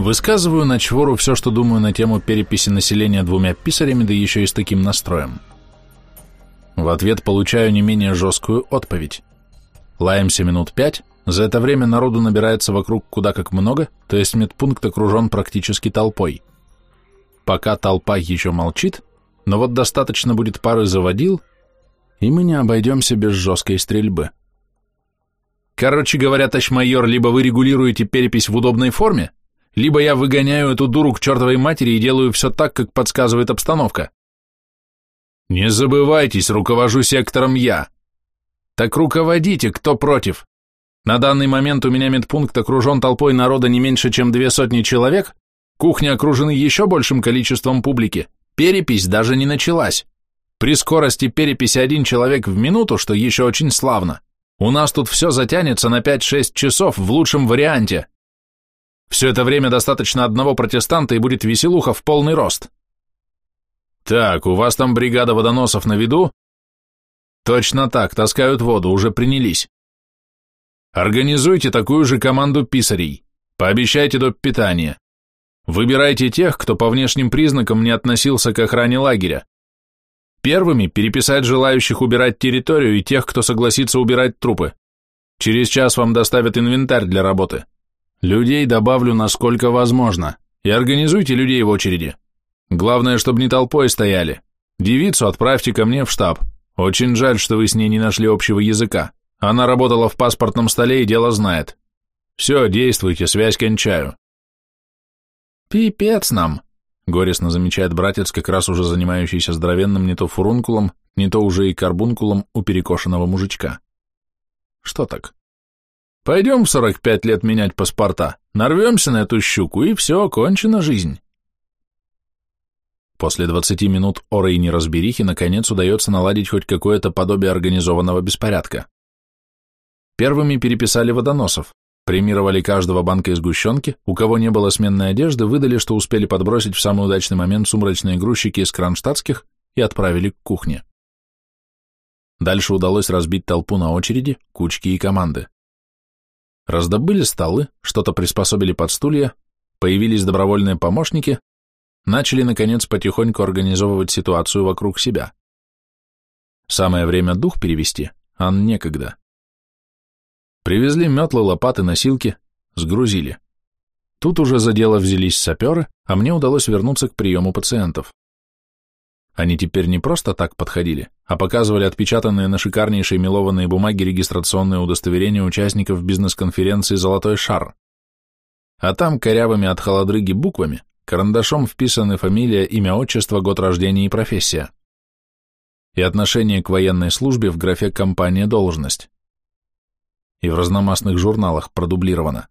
Высказываю на чвору все, что думаю на тему переписи населения двумя писарями, да еще и с таким настроем. В ответ получаю не менее жесткую отповедь. Лаемся минут пять, за это время народу набирается вокруг куда как много, то есть медпункт окружен практически толпой. Пока толпа еще молчит, но вот достаточно будет пары заводил, и мы не обойдемся без жесткой стрельбы. Короче говоря, товарищ либо вы регулируете перепись в удобной форме, либо я выгоняю эту дуру к чертовой матери и делаю все так, как подсказывает обстановка. Не забывайтесь, руковожу сектором я. Так руководите, кто против. На данный момент у меня медпункт окружен толпой народа не меньше, чем две сотни человек, кухни окружены еще большим количеством публики, перепись даже не началась. При скорости переписи один человек в минуту, что еще очень славно, у нас тут все затянется на 5-6 часов в лучшем варианте. Все это время достаточно одного протестанта и будет веселуха в полный рост. Так, у вас там бригада водоносов на виду? Точно так, таскают воду, уже принялись. Организуйте такую же команду писарей. Пообещайте доп. питания. Выбирайте тех, кто по внешним признакам не относился к охране лагеря. Первыми переписать желающих убирать территорию и тех, кто согласится убирать трупы. Через час вам доставят инвентарь для работы. Людей добавлю насколько возможно. И организуйте людей в очереди. Главное, чтобы не толпой стояли. Девицу отправьте ко мне в штаб. Очень жаль, что вы с ней не нашли общего языка. Она работала в паспортном столе и дело знает. Все, действуйте, связь кончаю. Пипец нам, горестно замечает братец, как раз уже занимающийся здоровенным не то фурункулом, не то уже и карбункулом у перекошенного мужичка. Что так? Пойдем в 45 лет менять паспорта, нарвемся на эту щуку, и все, кончена жизнь. После 20 минут оры и неразберихи наконец удается наладить хоть какое-то подобие организованного беспорядка. Первыми переписали водоносов, премировали каждого банка из сгущенки, у кого не было сменной одежды, выдали, что успели подбросить в самый удачный момент сумрачные грузчики из кронштадтских и отправили к кухне. Дальше удалось разбить толпу на очереди, кучки и команды. Раздобыли столы, что-то приспособили под стулья, появились добровольные помощники, начали, наконец, потихоньку организовывать ситуацию вокруг себя. Самое время дух перевести, а некогда. Привезли метлы, лопаты, носилки, сгрузили. Тут уже за дело взялись саперы, а мне удалось вернуться к приему пациентов. Они теперь не просто так подходили, а показывали отпечатанные на шикарнейшей мелованной бумаге регистрационные удостоверения участников бизнес-конференции «Золотой шар». А там корявыми от холодрыги буквами, карандашом вписаны фамилия, имя, отчество, год рождения и профессия. И отношение к военной службе в графе «Компания. Должность» и в разномастных журналах продублировано.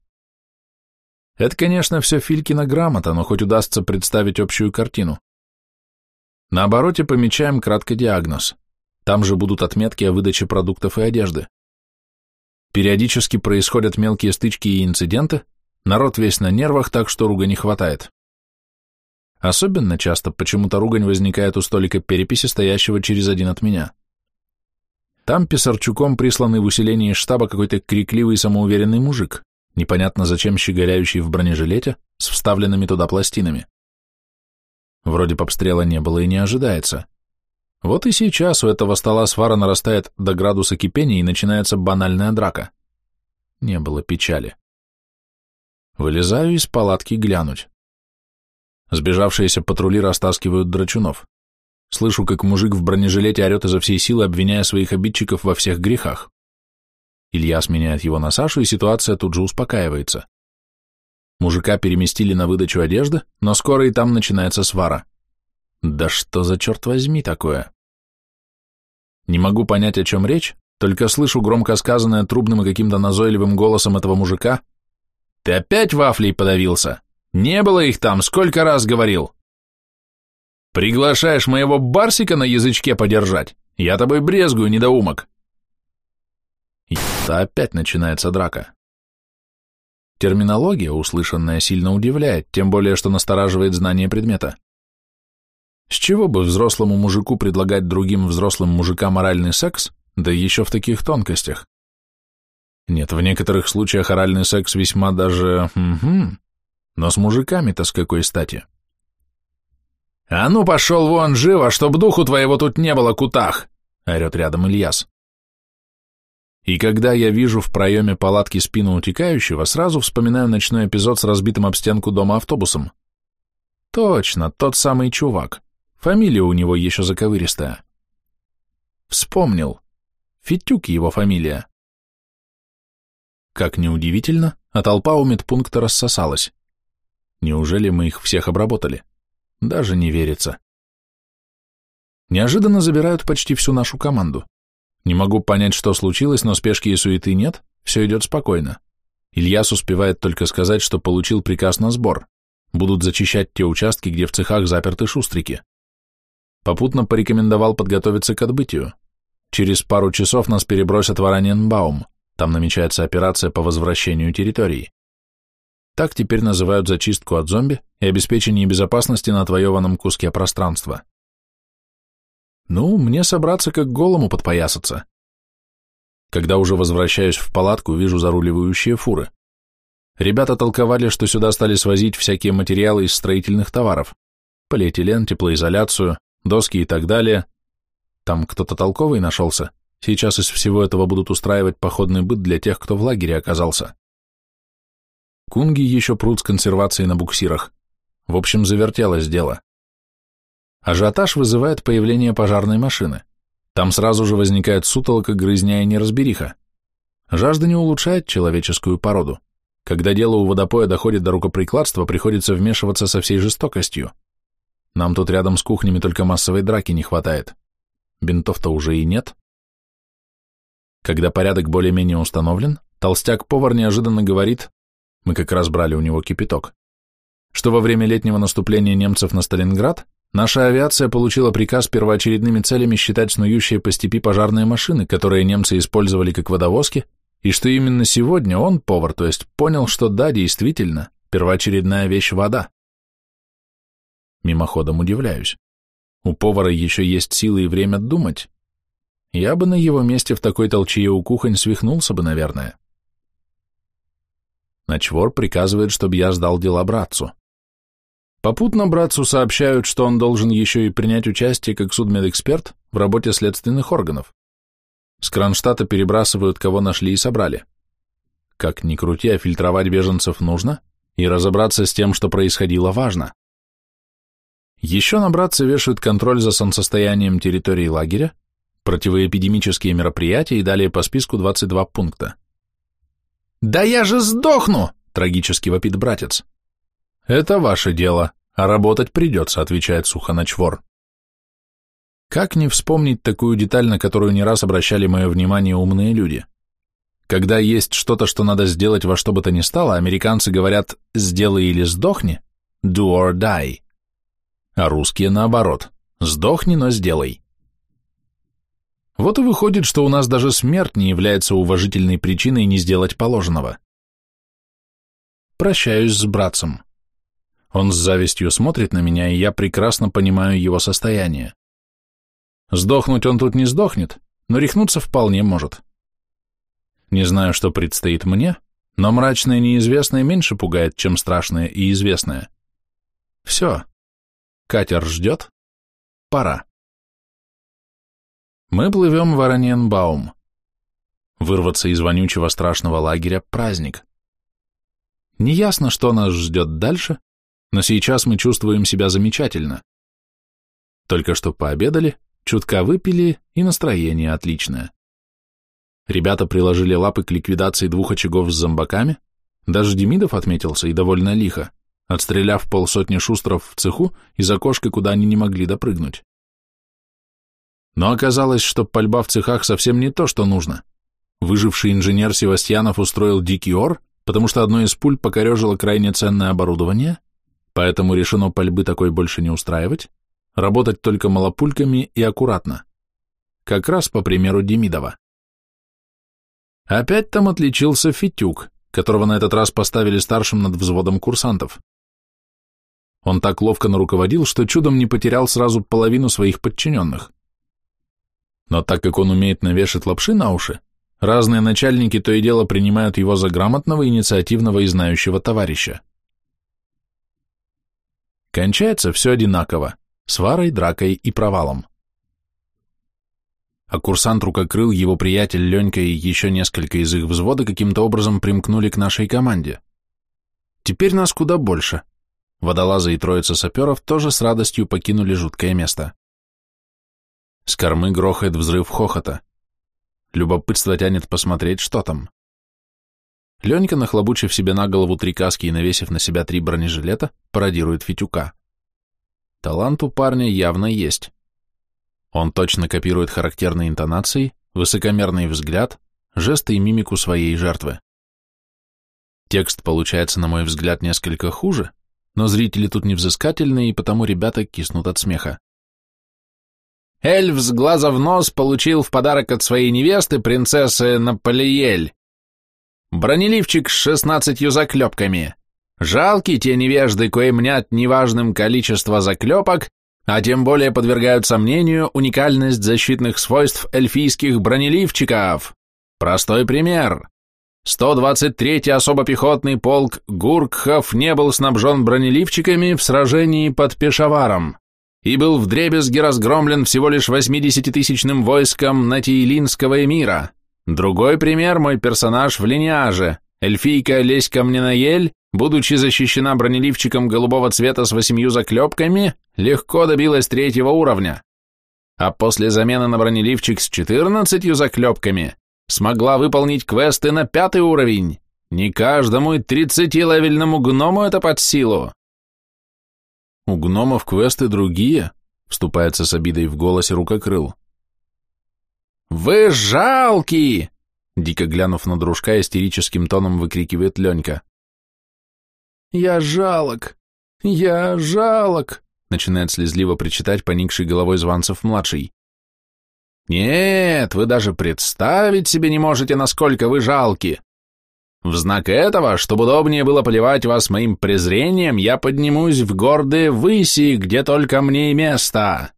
Это, конечно, все Филькина грамота, но хоть удастся представить общую картину. На обороте помечаем кратко диагноз. Там же будут отметки о выдаче продуктов и одежды. Периодически происходят мелкие стычки и инциденты, народ весь на нервах, так что ругани хватает. Особенно часто почему-то ругань возникает у столика переписи, стоящего через один от меня. Там Писарчуком присланный в усилении штаба какой-то крикливый самоуверенный мужик, непонятно зачем щеголяющий в бронежилете, с вставленными туда пластинами. Вроде обстрела не было и не ожидается. Вот и сейчас у этого стола свара нарастает до градуса кипения и начинается банальная драка. Не было печали. Вылезаю из палатки глянуть. Сбежавшиеся патрули растаскивают драчунов. Слышу, как мужик в бронежилете орет изо всей силы, обвиняя своих обидчиков во всех грехах. Илья сменяет его на Сашу, и ситуация тут же успокаивается. Мужика переместили на выдачу одежды, но скоро и там начинается свара. Да что за черт возьми такое? Не могу понять, о чем речь, только слышу громко сказанное трубным и каким-то назойливым голосом этого мужика. «Ты опять вафлей подавился? Не было их там, сколько раз говорил!» Приглашаешь моего барсика на язычке подержать? Я тобой брезгую, недоумок. И опять начинается драка. Терминология, услышанная, сильно удивляет, тем более, что настораживает знание предмета. С чего бы взрослому мужику предлагать другим взрослым мужикам оральный секс, да еще в таких тонкостях? Нет, в некоторых случаях оральный секс весьма даже... Угу, Но с мужиками-то с какой стати? «А ну, пошел вон живо, чтоб духу твоего тут не было, кутах!» — орет рядом Ильяс. И когда я вижу в проеме палатки спину утекающего, сразу вспоминаю ночной эпизод с разбитым об стенку дома автобусом. Точно, тот самый чувак. Фамилия у него еще заковыристая. Вспомнил. Фитюк его фамилия. Как неудивительно, а толпа у медпункта рассосалась. Неужели мы их всех обработали? Даже не верится. Неожиданно забирают почти всю нашу команду. Не могу понять, что случилось, но спешки и суеты нет, все идет спокойно. Ильяс успевает только сказать, что получил приказ на сбор. Будут зачищать те участки, где в цехах заперты шустрики. Попутно порекомендовал подготовиться к отбытию. Через пару часов нас перебросят в Араньенбаум, там намечается операция по возвращению территории. Так теперь называют зачистку от зомби и обеспечение безопасности на отвоеванном куске пространства. Ну, мне собраться как голому подпоясаться. Когда уже возвращаюсь в палатку, вижу заруливающие фуры. Ребята толковали, что сюда стали свозить всякие материалы из строительных товаров. Полиэтилен, теплоизоляцию, доски и так далее. Там кто-то толковый нашелся. Сейчас из всего этого будут устраивать походный быт для тех, кто в лагере оказался. Кунги еще прут с консервацией на буксирах. В общем, завертелось дело. Ажиотаж вызывает появление пожарной машины. Там сразу же возникает сутолока, грызня и неразбериха. Жажда не улучшает человеческую породу. Когда дело у водопоя доходит до рукоприкладства, приходится вмешиваться со всей жестокостью. Нам тут рядом с кухнями только массовой драки не хватает. Бинтов-то уже и нет. Когда порядок более-менее установлен, толстяк-повар неожиданно говорит, мы как раз брали у него кипяток, что во время летнего наступления немцев на Сталинград Наша авиация получила приказ первоочередными целями считать снующие по степи пожарные машины, которые немцы использовали как водовозки, и что именно сегодня он, повар, то есть понял, что да, действительно, первоочередная вещь – вода. Мимоходом удивляюсь. У повара еще есть силы и время думать. Я бы на его месте в такой толчее у кухонь свихнулся бы, наверное. Начвор приказывает, чтобы я сдал дела братцу. Попутно братцу сообщают, что он должен еще и принять участие как судмедэксперт в работе следственных органов. С Кронштадта перебрасывают, кого нашли и собрали. Как ни крути, а фильтровать беженцев нужно, и разобраться с тем, что происходило, важно. Еще на братца вешают контроль за солнцестоянием территории лагеря, противоэпидемические мероприятия и далее по списку 22 пункта. «Да я же сдохну!» – трагически вопит братец. «Это ваше дело, а работать придется», — отвечает Сухоночвор. Как не вспомнить такую деталь, на которую не раз обращали мое внимание умные люди? Когда есть что-то, что надо сделать во что бы то ни стало, американцы говорят «сделай или сдохни», «do or die», а русские наоборот «сдохни, но сделай». Вот и выходит, что у нас даже смерть не является уважительной причиной не сделать положенного. Прощаюсь с братцем. Он с завистью смотрит на меня, и я прекрасно понимаю его состояние. Сдохнуть он тут не сдохнет, но рехнуться вполне может. Не знаю, что предстоит мне, но мрачное неизвестное меньше пугает, чем страшное и известное. Все. Катер ждет. Пора. Мы плывем в Араньенбаум. Вырваться из вонючего страшного лагеря – праздник. Неясно, что нас ждет дальше, но сейчас мы чувствуем себя замечательно. Только что пообедали, чутка выпили, и настроение отличное. Ребята приложили лапы к ликвидации двух очагов с зомбаками, даже Демидов отметился и довольно лихо, отстреляв полсотни шустров в цеху из окошка, куда они не могли допрыгнуть. Но оказалось, что пальба в цехах совсем не то, что нужно. Выживший инженер Севастьянов устроил дикий ор, потому что одно из пуль покорежило крайне ценное оборудование, Поэтому решено пальбы такой больше не устраивать, работать только малопульками и аккуратно. Как раз по примеру Демидова. Опять там отличился Фитюк, которого на этот раз поставили старшим над взводом курсантов. Он так ловко наруководил, что чудом не потерял сразу половину своих подчиненных. Но так как он умеет навешать лапши на уши, разные начальники то и дело принимают его за грамотного, инициативного и знающего товарища. Кончается все одинаково, сварой, дракой и провалом. А курсант рукокрыл, его приятель Ленька и еще несколько из их взвода каким-то образом примкнули к нашей команде. Теперь нас куда больше. Водолазы и троица саперов тоже с радостью покинули жуткое место. С кормы грохает взрыв хохота. Любопытство тянет посмотреть, что там. Ленька, нахлобучив себе на голову три каски и навесив на себя три бронежилета, пародирует Фитюка. Талант у парня явно есть. Он точно копирует характерные интонации, высокомерный взгляд, жесты и мимику своей жертвы. Текст получается, на мой взгляд, несколько хуже, но зрители тут невзыскательные, и потому ребята киснут от смеха. Эльф с глаза в нос получил в подарок от своей невесты, принцессы Наполиель. Бронеливчик с шестнадцатью заклепками. Жалкие те невежды, кои мнят неважным количество заклепок, а тем более подвергают сомнению уникальность защитных свойств эльфийских бронеливчиков. Простой пример. 123-й особо-пехотный полк Гуркхов не был снабжен бронеливчиками в сражении под Пешаваром и был вдребезги разгромлен всего лишь 80-тысячным войском Натиилинского эмира. Другой пример – мой персонаж в линеаже. Эльфийка Леська Мненаель, будучи защищена бронеливчиком голубого цвета с восемью заклепками, легко добилась третьего уровня. А после замены на бронеливчик с четырнадцатью заклепками смогла выполнить квесты на пятый уровень. Не каждому и тридцатилевельному гному это под силу. У гномов квесты другие, вступается с обидой в голосе рукокрыл. «Вы жалкие!» Дико глянув на дружка, истерическим тоном выкрикивает Ленька. «Я жалок! Я жалок!» начинает слезливо причитать поникший головой Званцев-младший. «Нет, вы даже представить себе не можете, насколько вы жалки. В знак этого, чтобы удобнее было поливать вас моим презрением, я поднимусь в гордые выси, где только мне и место.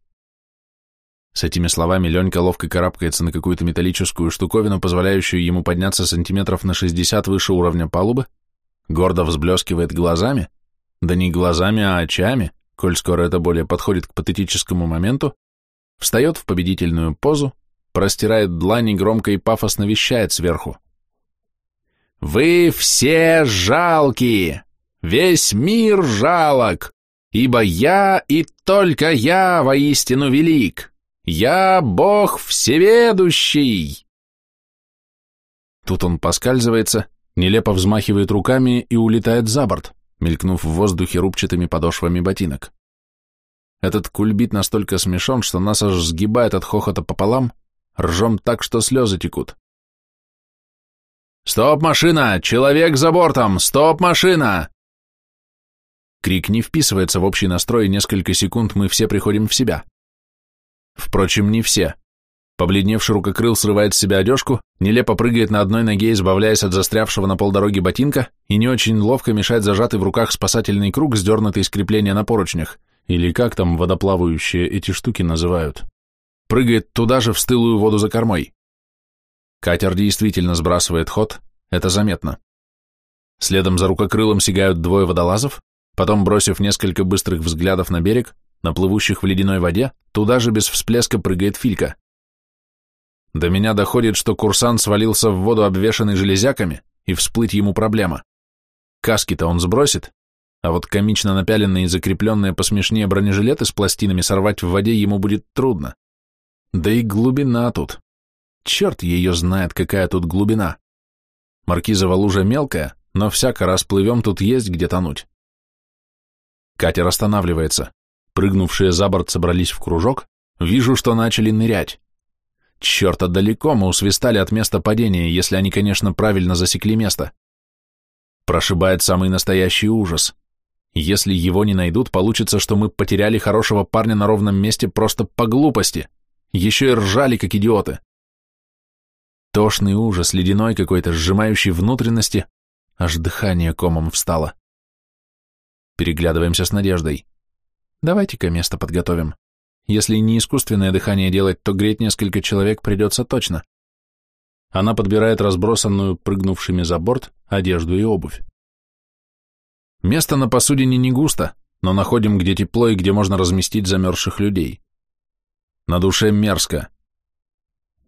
С этими словами Ленька ловко карабкается на какую-то металлическую штуковину, позволяющую ему подняться сантиметров на 60 выше уровня палубы, гордо взблескивает глазами, да не глазами, а очами, коль скоро это более подходит к патетическому моменту, встает в победительную позу, простирает длани громко и пафосно вещает сверху. «Вы все жалкие! Весь мир жалок! Ибо я и только я воистину велик!» «Я Бог всеведущий!» Тут он поскальзывается, нелепо взмахивает руками и улетает за борт, мелькнув в воздухе рубчатыми подошвами ботинок. Этот кульбит настолько смешон, что нас аж сгибает от хохота пополам, ржем так, что слезы текут. «Стоп, машина! Человек за бортом! Стоп, машина!» Крик не вписывается в общий настрой, несколько секунд мы все приходим в себя. Впрочем, не все. Побледневший рукокрыл срывает с себя одежку, нелепо прыгает на одной ноге, избавляясь от застрявшего на полдороги ботинка, и не очень ловко мешает зажатый в руках спасательный круг, сдернутый из крепления на поручнях, или как там водоплавающие эти штуки называют. Прыгает туда же в стылую воду за кормой. Катер действительно сбрасывает ход, это заметно. Следом за рукокрылом сигают двое водолазов, потом, бросив несколько быстрых взглядов на берег, на плывущих в ледяной воде, туда же без всплеска прыгает Филька. До меня доходит, что курсант свалился в воду, обвешанный железяками, и всплыть ему проблема. Каски-то он сбросит, а вот комично напяленные и закрепленные посмешнее бронежилеты с пластинами сорвать в воде ему будет трудно. Да и глубина тут. Черт ее знает, какая тут глубина. Маркизова лужа мелкая, но всяко раз плывем, тут есть где тонуть. Катер останавливается. Прыгнувшие за борт собрались в кружок, вижу, что начали нырять. Черт, а далеко мы усвистали от места падения, если они, конечно, правильно засекли место. Прошибает самый настоящий ужас. Если его не найдут, получится, что мы потеряли хорошего парня на ровном месте просто по глупости. Еще и ржали, как идиоты. Тошный ужас, ледяной какой-то, сжимающий внутренности, аж дыхание комом встало. Переглядываемся с надеждой. Давайте-ка место подготовим. Если не искусственное дыхание делать, то греть несколько человек придется точно. Она подбирает разбросанную, прыгнувшими за борт, одежду и обувь. Место на посудине не густо, но находим, где тепло и где можно разместить замерзших людей. На душе мерзко.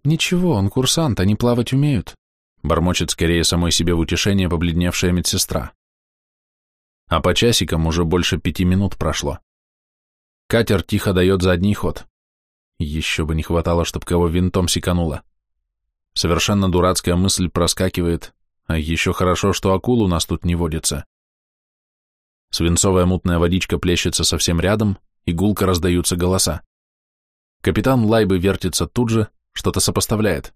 Ничего, он курсант, они плавать умеют, бормочет скорее самой себе в утешение побледневшая медсестра. А по часикам уже больше пяти минут прошло. Катер тихо дает задний ход. Еще бы не хватало, чтоб кого винтом секануло. Совершенно дурацкая мысль проскакивает, а еще хорошо, что акул у нас тут не водится. Свинцовая мутная водичка плещется совсем рядом, и гулко раздаются голоса. Капитан Лайбы вертится тут же, что-то сопоставляет.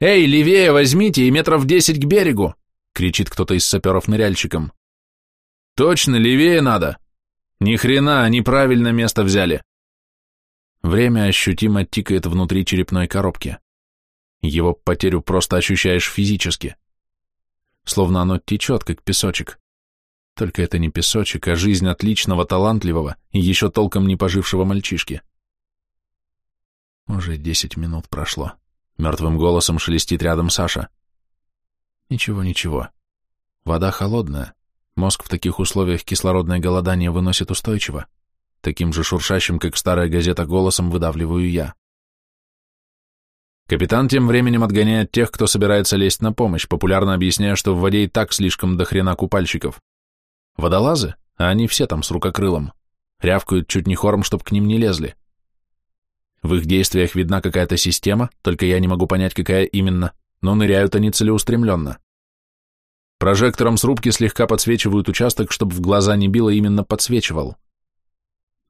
«Эй, левее возьмите и метров десять к берегу!» — кричит кто-то из саперов ныряльщикам. «Точно, левее надо! Ни хрена, они правильно место взяли!» Время ощутимо тикает внутри черепной коробки. Его потерю просто ощущаешь физически. Словно оно течет, как песочек. Только это не песочек, а жизнь отличного, талантливого и еще толком не пожившего мальчишки. Уже десять минут прошло. Мертвым голосом шелестит рядом Саша. Ничего, ничего. Вода холодная. Мозг в таких условиях кислородное голодание выносит устойчиво. Таким же шуршащим, как старая газета, голосом выдавливаю я. Капитан тем временем отгоняет тех, кто собирается лезть на помощь, популярно объясняя, что в воде и так слишком до хрена купальщиков. Водолазы, а они все там с рукокрылом, рявкают чуть не хором, чтоб к ним не лезли. В их действиях видна какая-то система, только я не могу понять, какая именно, но ныряют они целеустремленно. Прожектором с рубки слегка подсвечивают участок, чтобы в глаза не било, именно подсвечивал.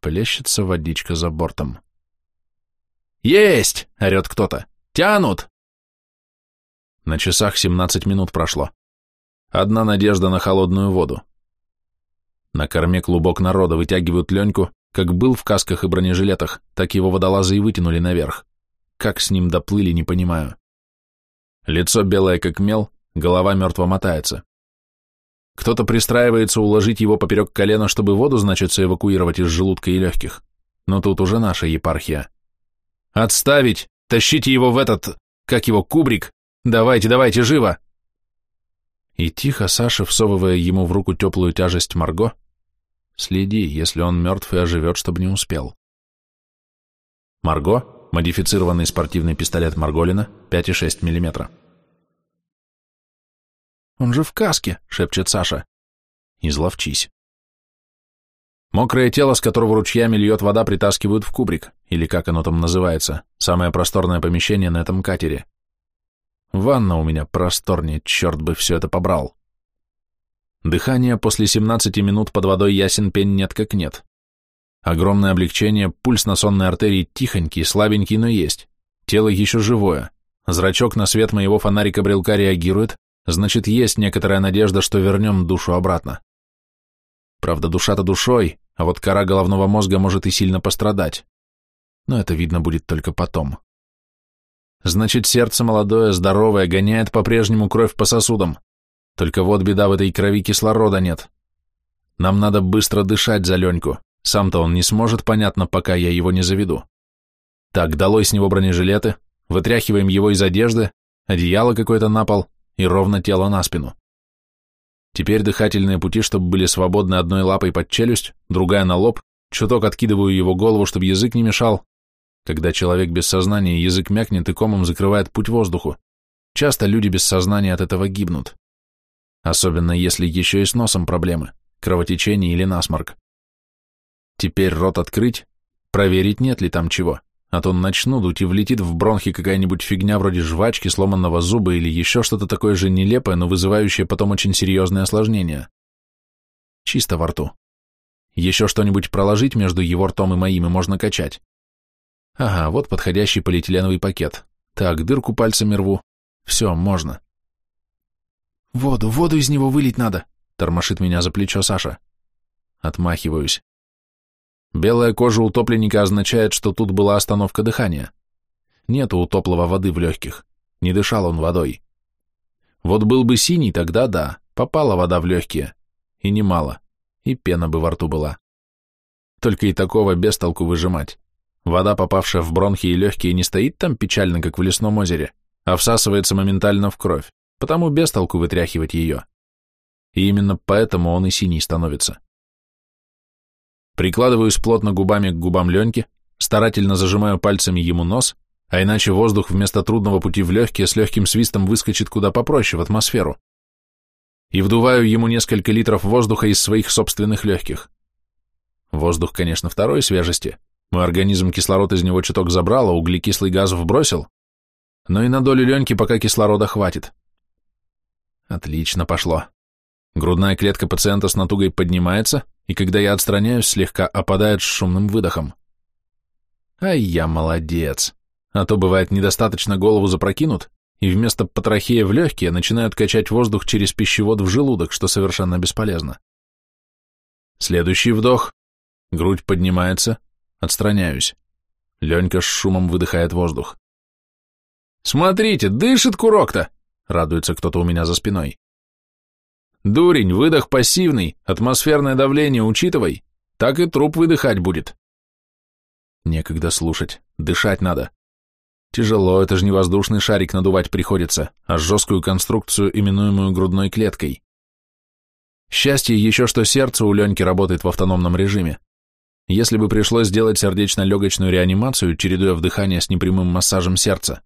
Плещется водичка за бортом. «Есть!» — орет кто-то. «Тянут!» На часах 17 минут прошло. Одна надежда на холодную воду. На корме клубок народа вытягивают Леньку, как был в касках и бронежилетах, так его водолазы и вытянули наверх. Как с ним доплыли, не понимаю. Лицо белое, как мел, голова мертво мотается. Кто-то пристраивается уложить его поперек колена, чтобы воду, значится, эвакуировать из желудка и легких. Но тут уже наша епархия. «Отставить! Тащите его в этот... как его, кубрик! Давайте, давайте, живо!» И тихо Саша, всовывая ему в руку теплую тяжесть Марго, Следи, если он мертв и оживет, чтобы не успел. Марго, модифицированный спортивный пистолет Марголина, 5,6 мм. «Он же в каске!» — шепчет Саша. «Изловчись». Мокрое тело, с которого ручьями льет вода, притаскивают в кубрик, или как оно там называется, самое просторное помещение на этом катере. Ванна у меня просторнее, черт бы все это побрал. Дыхание после 17 минут под водой ясен пень нет как нет. Огромное облегчение, пульс на сонной артерии тихонький, слабенький, но есть. Тело еще живое. Зрачок на свет моего фонарика-брелка реагирует, значит, есть некоторая надежда, что вернем душу обратно. Правда, душа-то душой, а вот кора головного мозга может и сильно пострадать. Но это видно будет только потом. Значит, сердце молодое, здоровое, гоняет по-прежнему кровь по сосудам. Только вот беда в этой крови кислорода нет. Нам надо быстро дышать за Леньку. Сам-то он не сможет, понятно, пока я его не заведу. Так, долой с него бронежилеты, вытряхиваем его из одежды, одеяло какое-то на пол и ровно тело на спину. Теперь дыхательные пути, чтобы были свободны одной лапой под челюсть, другая на лоб, чуток откидываю его голову, чтобы язык не мешал. Когда человек без сознания, язык мякнет и комом закрывает путь воздуху. Часто люди без сознания от этого гибнут особенно если еще и с носом проблемы, кровотечение или насморк. Теперь рот открыть, проверить, нет ли там чего, а то начну дуть и влетит в бронхи какая-нибудь фигня вроде жвачки, сломанного зуба или еще что-то такое же нелепое, но вызывающее потом очень серьезные осложнения. Чисто во рту. Еще что-нибудь проложить между его ртом и моим, и можно качать. Ага, вот подходящий полиэтиленовый пакет. Так, дырку пальцами рву. Все, можно. «Воду, воду из него вылить надо!» — тормошит меня за плечо Саша. Отмахиваюсь. Белая кожа утопленника означает, что тут была остановка дыхания. Нету утоплого воды в легких. Не дышал он водой. Вот был бы синий, тогда да, попала вода в легкие. И немало. И пена бы во рту была. Только и такого без толку выжимать. Вода, попавшая в бронхи и легкие, не стоит там печально, как в лесном озере, а всасывается моментально в кровь потому без толку вытряхивать ее. И именно поэтому он и синий становится. Прикладываюсь плотно губами к губам Леньки, старательно зажимаю пальцами ему нос, а иначе воздух вместо трудного пути в легкие с легким свистом выскочит куда попроще, в атмосферу. И вдуваю ему несколько литров воздуха из своих собственных легких. Воздух, конечно, второй свежести. Мой организм кислород из него чуток забрал, а углекислый газ вбросил. Но и на долю Леньки пока кислорода хватит. Отлично пошло. Грудная клетка пациента с натугой поднимается, и когда я отстраняюсь, слегка опадает с шумным выдохом. Ай, я молодец. А то бывает недостаточно голову запрокинут, и вместо потрахея в легкие начинают качать воздух через пищевод в желудок, что совершенно бесполезно. Следующий вдох. Грудь поднимается, отстраняюсь. Ленька с шумом выдыхает воздух. «Смотрите, дышит курок-то!» — радуется кто-то у меня за спиной. «Дурень, выдох пассивный, атмосферное давление учитывай, так и труп выдыхать будет». Некогда слушать, дышать надо. Тяжело, это же не воздушный шарик надувать приходится, а жесткую конструкцию, именуемую грудной клеткой. Счастье еще, что сердце у Леньки работает в автономном режиме. Если бы пришлось сделать сердечно-легочную реанимацию, чередуя вдыхание с непрямым массажем сердца,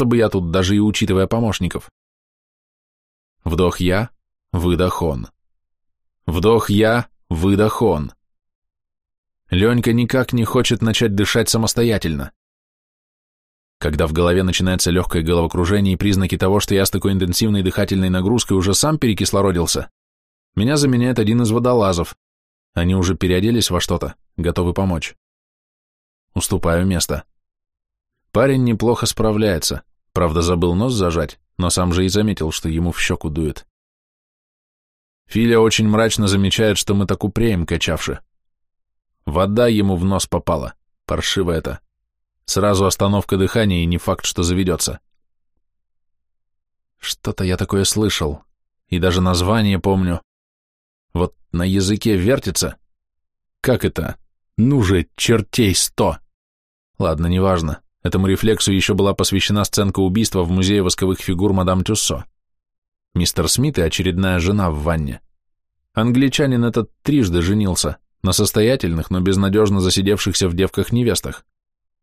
бы я тут даже и учитывая помощников. Вдох я, выдох он. Вдох я, выдох он. Ленька никак не хочет начать дышать самостоятельно. Когда в голове начинается легкое головокружение и признаки того, что я с такой интенсивной дыхательной нагрузкой уже сам перекислородился, меня заменяет один из водолазов. Они уже переоделись во что-то, готовы помочь. Уступаю место. Парень неплохо справляется, правда забыл нос зажать, но сам же и заметил, что ему в щеку дует. Филя очень мрачно замечает, что мы так упреем, качавши. Вода ему в нос попала, паршиво это. Сразу остановка дыхания и не факт, что заведется. Что-то я такое слышал, и даже название помню. Вот на языке вертится. Как это? Ну же, чертей сто! Ладно, неважно. Этому рефлексу еще была посвящена сценка убийства в музее восковых фигур мадам Тюссо. Мистер Смит и очередная жена в ванне. Англичанин этот трижды женился, на состоятельных, но безнадежно засидевшихся в девках невестах.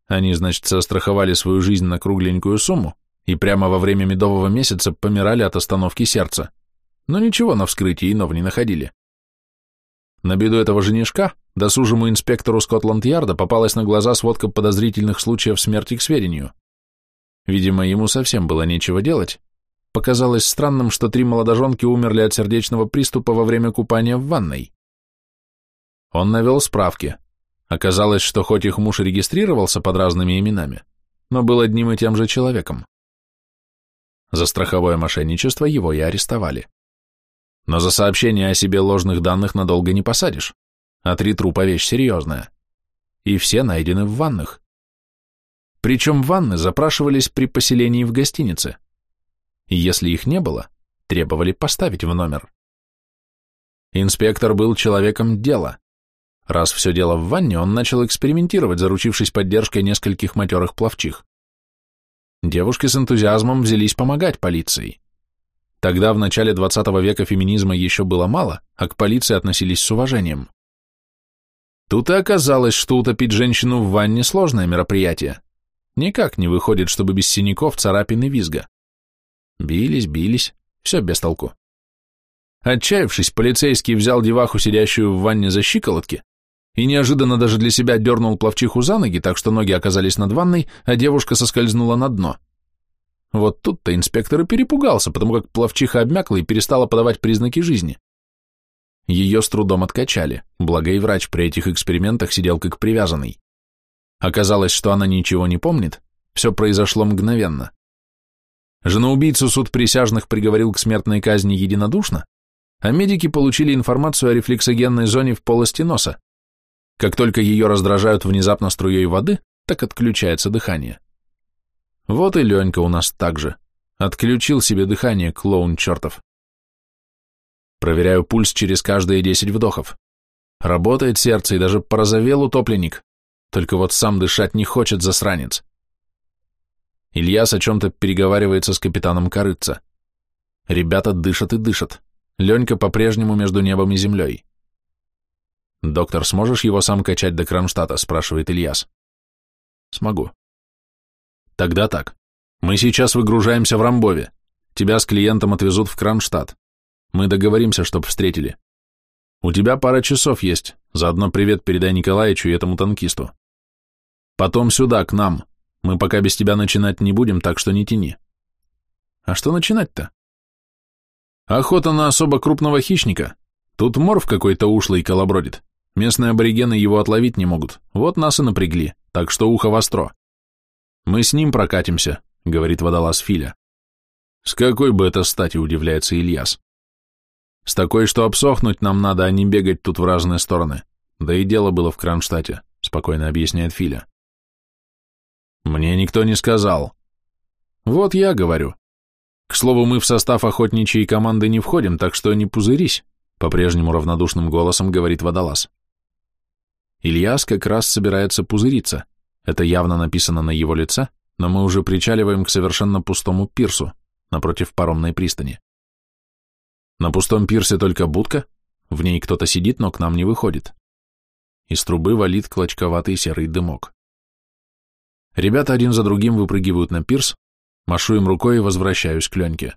Они, значит, застраховали свою жизнь на кругленькую сумму и прямо во время медового месяца помирали от остановки сердца. Но ничего на вскрытии иного не находили. На беду этого женишка, досужему инспектору Скотланд-Ярда попалась на глаза сводка подозрительных случаев смерти к сведению. Видимо, ему совсем было нечего делать. Показалось странным, что три молодоженки умерли от сердечного приступа во время купания в ванной. Он навел справки, Оказалось, что хоть их муж регистрировался под разными именами, но был одним и тем же человеком. За страховое мошенничество его и арестовали. Но за сообщение о себе ложных данных надолго не посадишь, а три трупа вещь серьезная. И все найдены в ваннах. Причем ванны запрашивались при поселении в гостинице. И если их не было, требовали поставить в номер. Инспектор был человеком дела, Раз все дело в ванне, он начал экспериментировать, заручившись поддержкой нескольких матерых пловчих. Девушки с энтузиазмом взялись помогать полиции. Тогда, в начале 20 века, феминизма еще было мало, а к полиции относились с уважением. Тут и оказалось, что утопить женщину в ванне сложное мероприятие. Никак не выходит, чтобы без синяков, царапин и визга. Бились, бились, все без толку. Отчаявшись, полицейский взял деваху, сидящую в ванне за щиколотки, и неожиданно даже для себя дернул плавчиху за ноги, так что ноги оказались над ванной, а девушка соскользнула на дно. Вот тут-то инспектор и перепугался, потому как плавчиха обмякла и перестала подавать признаки жизни. Ее с трудом откачали, благо и врач при этих экспериментах сидел как привязанный. Оказалось, что она ничего не помнит, все произошло мгновенно. Женоубийцу суд присяжных приговорил к смертной казни единодушно, а медики получили информацию о рефлексогенной зоне в полости носа. Как только ее раздражают внезапно струей воды, так отключается дыхание. Вот и Ленька у нас так же. Отключил себе дыхание, клоун чертов. Проверяю пульс через каждые десять вдохов. Работает сердце и даже порозовел утопленник. Только вот сам дышать не хочет засранец. Ильяс о чем-то переговаривается с капитаном Корыца. Ребята дышат и дышат. Ленька по-прежнему между небом и землей. «Доктор, сможешь его сам качать до Кронштадта?» – спрашивает Ильяс. «Смогу». «Тогда так. Мы сейчас выгружаемся в Рамбове. Тебя с клиентом отвезут в Кронштадт. Мы договоримся, чтоб встретили. У тебя пара часов есть, заодно привет передай Николаевичу и этому танкисту. Потом сюда, к нам. Мы пока без тебя начинать не будем, так что не тяни». «А что начинать-то?» «Охота на особо крупного хищника. Тут морф какой-то ушлый колобродит. Местные аборигены его отловить не могут, вот нас и напрягли, так что ухо востро. Мы с ним прокатимся, говорит водолаз Филя. С какой бы это стати, удивляется Ильяс. С такой, что обсохнуть нам надо, а не бегать тут в разные стороны. Да и дело было в Кронштадте, спокойно объясняет Филя. Мне никто не сказал. Вот я говорю. К слову, мы в состав охотничьей команды не входим, так что не пузырись, по-прежнему равнодушным голосом говорит водолаз. Ильяс как раз собирается пузыриться. Это явно написано на его лице, но мы уже причаливаем к совершенно пустому пирсу, напротив паромной пристани. На пустом пирсе только будка, в ней кто-то сидит, но к нам не выходит. Из трубы валит клочковатый серый дымок. Ребята один за другим выпрыгивают на пирс, машу им рукой и возвращаюсь к Леньке.